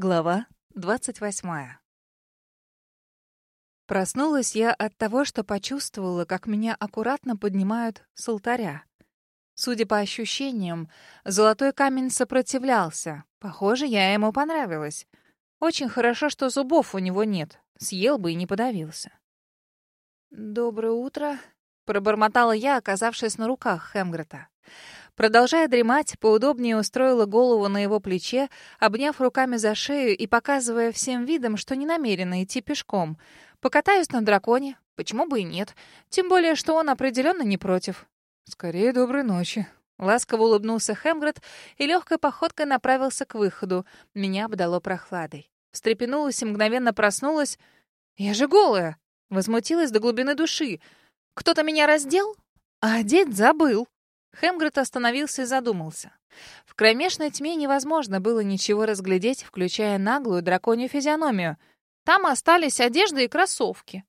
Глава двадцать восьмая. Проснулась я от того, что почувствовала, как меня аккуратно поднимают с алтаря. Судя по ощущениям, золотой камень сопротивлялся. Похоже, я ему понравилась. Очень хорошо, что зубов у него нет. Съел бы и не подавился. «Доброе утро», — пробормотала я, оказавшись на руках Хемгрета. Продолжая дремать, поудобнее устроила голову на его плече, обняв руками за шею и показывая всем видом, что не намерена идти пешком. Покатаюсь на драконе, почему бы и нет, тем более, что он определенно не против. «Скорее доброй ночи», Ласково улыбнулся Хемгред и легкой походкой направился к выходу. Меня обдало прохладой. Встрепенулась и мгновенно проснулась. «Я же голая!» Возмутилась до глубины души. «Кто-то меня раздел? А одеть забыл!» Хемгрет остановился и задумался. В кромешной тьме невозможно было ничего разглядеть, включая наглую драконью физиономию. Там остались одежда и кроссовки.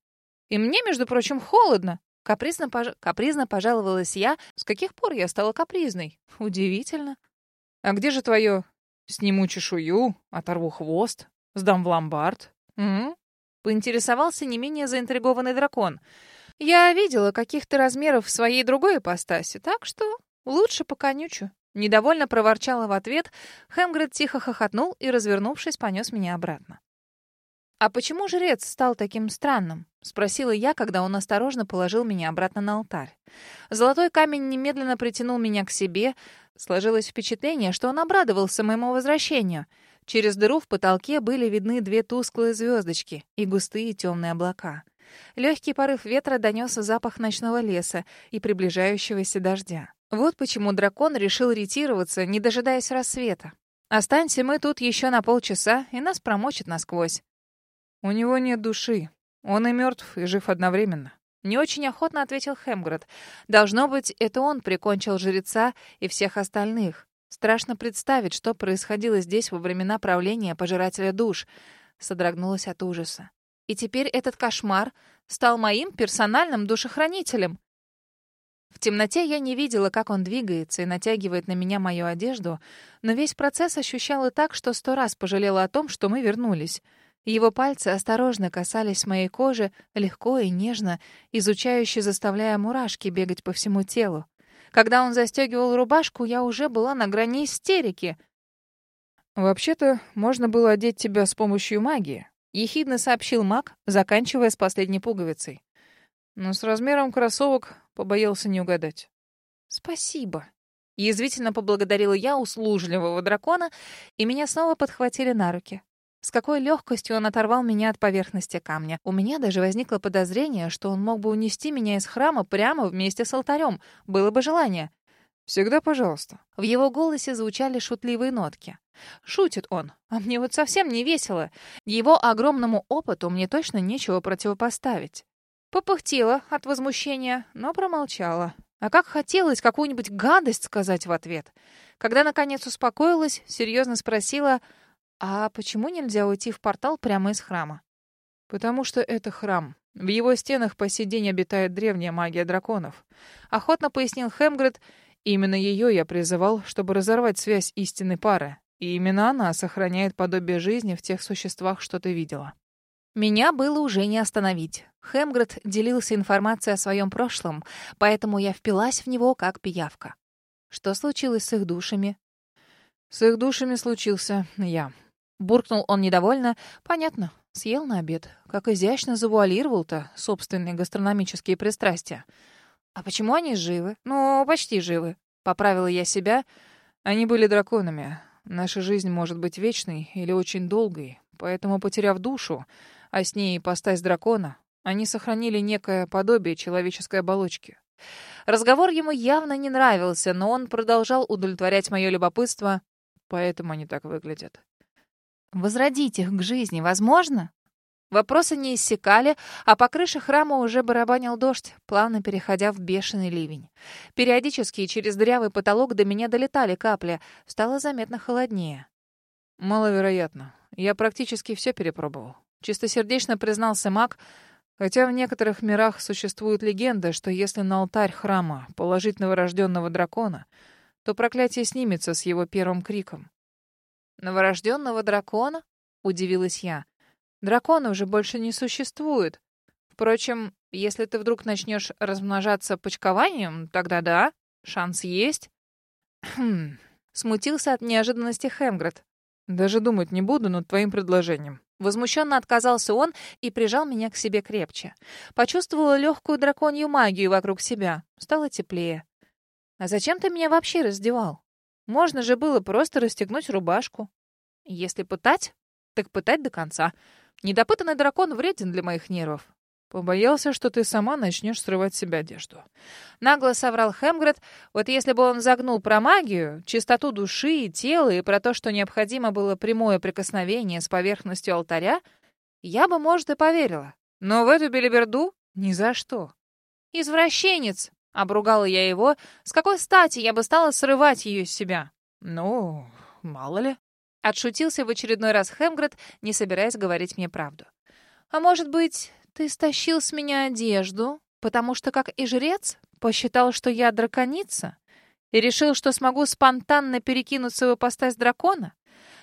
И мне, между прочим, холодно. Капризно, пож... Капризно пожаловалась я. С каких пор я стала капризной? Удивительно. «А где же твое? Сниму чешую, оторву хвост, сдам в ломбард». «М?», Поинтересовался не менее заинтригованный дракон — я видела каких-то размеров в своей другой ипостаси, так что лучше поконючу. Недовольно проворчала в ответ, Хемгред тихо хохотнул и, развернувшись, понес меня обратно. «А почему жрец стал таким странным?» — спросила я, когда он осторожно положил меня обратно на алтарь. Золотой камень немедленно притянул меня к себе. Сложилось впечатление, что он обрадовался моему возвращению. Через дыру в потолке были видны две тусклые звездочки и густые темные облака. Легкий порыв ветра донес запах ночного леса и приближающегося дождя. Вот почему дракон решил ретироваться, не дожидаясь рассвета. Останься мы тут еще на полчаса, и нас промочит насквозь. У него нет души. Он и мертв, и жив одновременно. Не очень охотно ответил Хемгред. Должно быть, это он прикончил жреца и всех остальных. Страшно представить, что происходило здесь во времена правления пожирателя душ. Содрогнулась от ужаса. И теперь этот кошмар стал моим персональным душехранителем. В темноте я не видела, как он двигается и натягивает на меня мою одежду, но весь процесс ощущала так, что сто раз пожалела о том, что мы вернулись. Его пальцы осторожно касались моей кожи, легко и нежно, изучающе заставляя мурашки бегать по всему телу. Когда он застегивал рубашку, я уже была на грани истерики. «Вообще-то, можно было одеть тебя с помощью магии», — ехидно сообщил маг, заканчивая с последней пуговицей. Но с размером кроссовок побоялся не угадать. «Спасибо», — язвительно поблагодарила я услужливого дракона, и меня снова подхватили на руки. С какой легкостью он оторвал меня от поверхности камня. У меня даже возникло подозрение, что он мог бы унести меня из храма прямо вместе с алтарем. Было бы желание. «Всегда пожалуйста». В его голосе звучали шутливые нотки. Шутит он, а мне вот совсем не весело. Его огромному опыту мне точно нечего противопоставить. Попыхтела от возмущения, но промолчала. А как хотелось какую-нибудь гадость сказать в ответ. Когда, наконец, успокоилась, серьезно спросила, «А почему нельзя уйти в портал прямо из храма?» «Потому что это храм. В его стенах по сей день обитает древняя магия драконов», — охотно пояснил Хемгред, — Именно ее я призывал, чтобы разорвать связь истинной пары. И именно она сохраняет подобие жизни в тех существах, что ты видела. Меня было уже не остановить. Хемгред делился информацией о своем прошлом, поэтому я впилась в него как пиявка. Что случилось с их душами? С их душами случился я. Буркнул он недовольно. Понятно, съел на обед. Как изящно завуалировал-то собственные гастрономические пристрастия. «А почему они живы? Ну, почти живы». Поправила я себя. Они были драконами. Наша жизнь может быть вечной или очень долгой. Поэтому, потеряв душу, а с ней ипостась дракона, они сохранили некое подобие человеческой оболочки. Разговор ему явно не нравился, но он продолжал удовлетворять мое любопытство. Поэтому они так выглядят. «Возродить их к жизни возможно?» Вопросы не иссякали, а по крыше храма уже барабанил дождь, плавно переходя в бешеный ливень. Периодически через дырявый потолок до меня долетали капли. Стало заметно холоднее. «Маловероятно. Я практически все перепробовал». Чистосердечно признался маг, хотя в некоторых мирах существует легенда, что если на алтарь храма положить новорожденного дракона, то проклятие снимется с его первым криком. «Новорожденного дракона?» — удивилась я. «Дракона уже больше не существует. Впрочем, если ты вдруг начнешь размножаться почкованием, тогда да, шанс есть». «Хм...» — смутился от неожиданности Хемгред. «Даже думать не буду над твоим предложением». Возмущенно отказался он и прижал меня к себе крепче. Почувствовала легкую драконью магию вокруг себя. Стало теплее. «А зачем ты меня вообще раздевал? Можно же было просто расстегнуть рубашку. Если пытать, так пытать до конца. Недопытанный дракон вреден для моих нервов. Побоялся, что ты сама начнешь срывать себя одежду. Нагло соврал Хемгред. Вот если бы он загнул про магию, чистоту души и тела и про то, что необходимо было прямое прикосновение с поверхностью алтаря, я бы, может, и поверила. Но в эту белиберду ни за что. «Извращенец!» — обругала я его. «С какой стати я бы стала срывать ее с себя?» «Ну, мало ли». Отшутился в очередной раз Хемгред, не собираясь говорить мне правду. «А может быть, ты стащил с меня одежду, потому что, как и жрец, посчитал, что я драконица? И решил, что смогу спонтанно перекинуть свою постась дракона?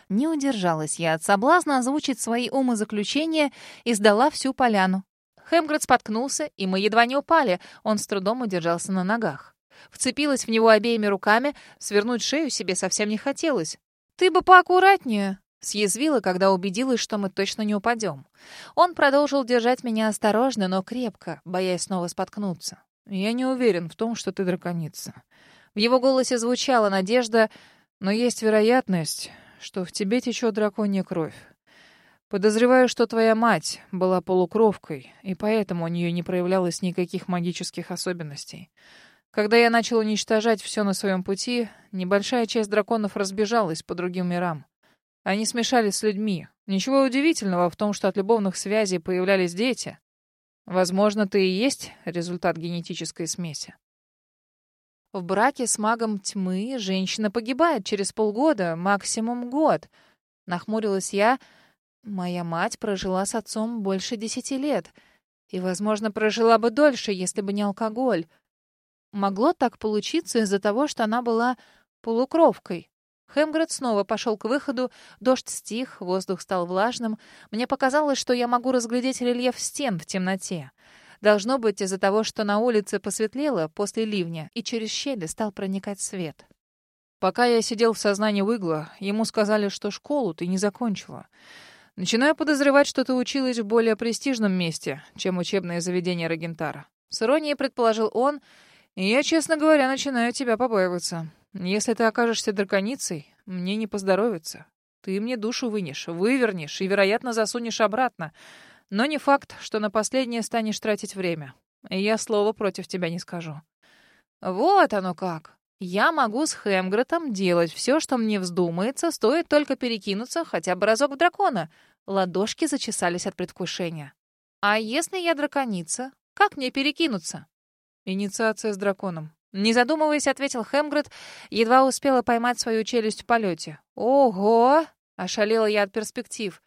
Не удержалась я от соблазна озвучить свои умозаключения и сдала всю поляну. Хемгред споткнулся, и мы едва не упали, он с трудом удержался на ногах. Вцепилась в него обеими руками, свернуть шею себе совсем не хотелось. «Ты бы поаккуратнее!» Съязвила, когда убедилась, что мы точно не упадем. Он продолжил держать меня осторожно, но крепко, боясь снова споткнуться. «Я не уверен в том, что ты драконица». В его голосе звучала надежда, но есть вероятность, что в тебе течет драконья кровь. Подозреваю, что твоя мать была полукровкой, и поэтому у нее не проявлялось никаких магических особенностей. Когда я начал уничтожать все на своем пути, небольшая часть драконов разбежалась по другим мирам. Они смешались с людьми. Ничего удивительного в том, что от любовных связей появлялись дети. Возможно, ты и есть результат генетической смеси. В браке с магом тьмы женщина погибает через полгода, максимум год. Нахмурилась я. Моя мать прожила с отцом больше десяти лет. И, возможно, прожила бы дольше, если бы не алкоголь. Могло так получиться из-за того, что она была полукровкой. Хемгред снова пошел к выходу, дождь стих, воздух стал влажным. Мне показалось, что я могу разглядеть рельеф стен в темноте. Должно быть из-за того, что на улице посветлело после ливня, и через щели стал проникать свет. Пока я сидел в сознании Уигла, ему сказали, что школу ты не закончила. Начинаю подозревать, что ты училась в более престижном месте, чем учебное заведение Рагентара. С иронией предположил он, я, честно говоря, начинаю тебя побаиваться. Если ты окажешься драконицей, мне не поздоровится. Ты мне душу вынешь, вывернешь и, вероятно, засунешь обратно. Но не факт, что на последнее станешь тратить время. Я слова против тебя не скажу. Вот оно как. Я могу с Хемгретом делать все, что мне вздумается, стоит только перекинуться хотя бы разок в дракона. Ладошки зачесались от предвкушения. А если я драконица, как мне перекинуться? Инициация с драконом. Не задумываясь, ответил Хемгред, едва успела поймать свою челюсть в полете. «Ого!» — ошалела я от перспектив.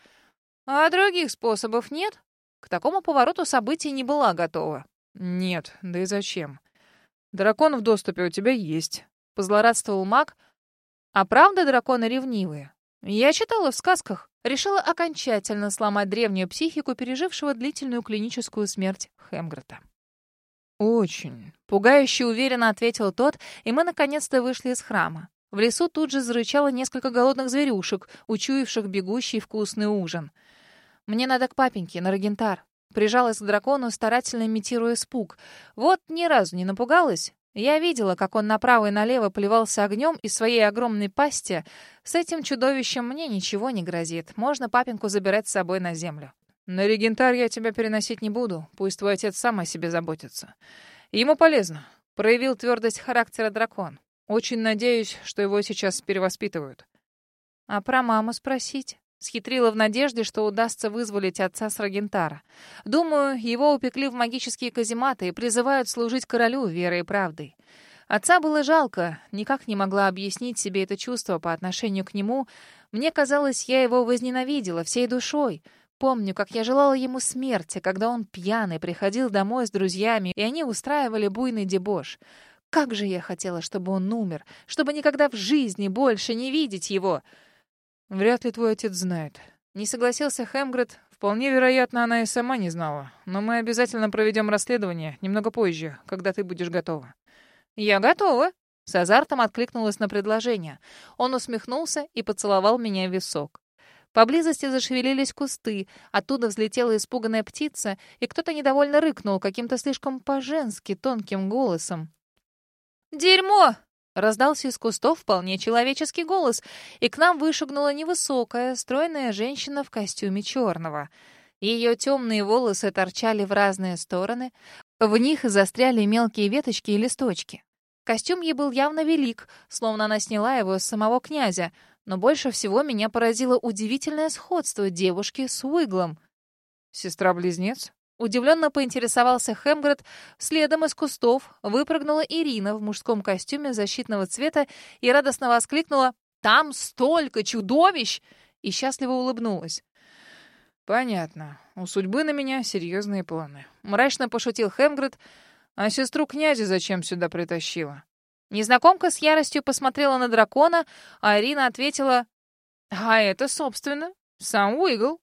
«А других способов нет?» К такому повороту событий не была готова. «Нет, да и зачем? Дракон в доступе у тебя есть», — позлорадствовал маг. «А правда драконы ревнивые?» Я читала в сказках. Решила окончательно сломать древнюю психику, пережившего длительную клиническую смерть Хемгрета. «Очень», — пугающе уверенно ответил тот, и мы наконец-то вышли из храма. В лесу тут же зарычало несколько голодных зверюшек, учуявших бегущий вкусный ужин. «Мне надо к папеньке, на Рогентар». Прижалась к дракону, старательно имитируя испуг. Вот ни разу не напугалась. Я видела, как он направо и налево плевался огнем из своей огромной пасти. С этим чудовищем мне ничего не грозит. Можно папеньку забирать с собой на землю. На регентар я тебя переносить не буду. Пусть твой отец сам о себе заботится. Ему полезно. Проявил твердость характера дракон. Очень надеюсь, что его сейчас перевоспитывают. А про маму спросить? Схитрила в надежде, что удастся вызволить отца с Рагентара. Думаю, его упекли в магические казематы и призывают служить королю верой и правдой. Отца было жалко, никак не могла объяснить себе это чувство по отношению к нему. Мне казалось, я его возненавидела всей душой — Помню, как я желала ему смерти, когда он пьяный приходил домой с друзьями, и они устраивали буйный дебош. Как же я хотела, чтобы он умер, чтобы никогда в жизни больше не видеть его. Вряд ли твой отец знает. Не согласился Хемгред. Вполне вероятно, она и сама не знала. Но мы обязательно проведем расследование немного позже, когда ты будешь готова. Я готова. С азартом откликнулась на предложение. Он усмехнулся и поцеловал меня в висок. Поблизости зашевелились кусты, оттуда взлетела испуганная птица, и кто-то недовольно рыкнул каким-то слишком по-женски тонким голосом. «Дерьмо!» — раздался из кустов вполне человеческий голос, и к нам вышагнула невысокая, стройная женщина в костюме черного. Ее темные волосы торчали в разные стороны, в них застряли мелкие веточки и листочки. Костюм ей был явно велик, словно она сняла его с самого князя, но больше всего меня поразило удивительное сходство девушки с Уиглом. «Сестра-близнец?» Удивленно поинтересовался Хемгред. Следом из кустов выпрыгнула Ирина в мужском костюме защитного цвета и радостно воскликнула «Там столько чудовищ!» и счастливо улыбнулась. «Понятно. У судьбы на меня серьезные планы». Мрачно пошутил Хемгред, а сестру князя зачем сюда притащила? Незнакомка с яростью посмотрела на дракона, а Ирина ответила, «А это, собственно, сам Уигл».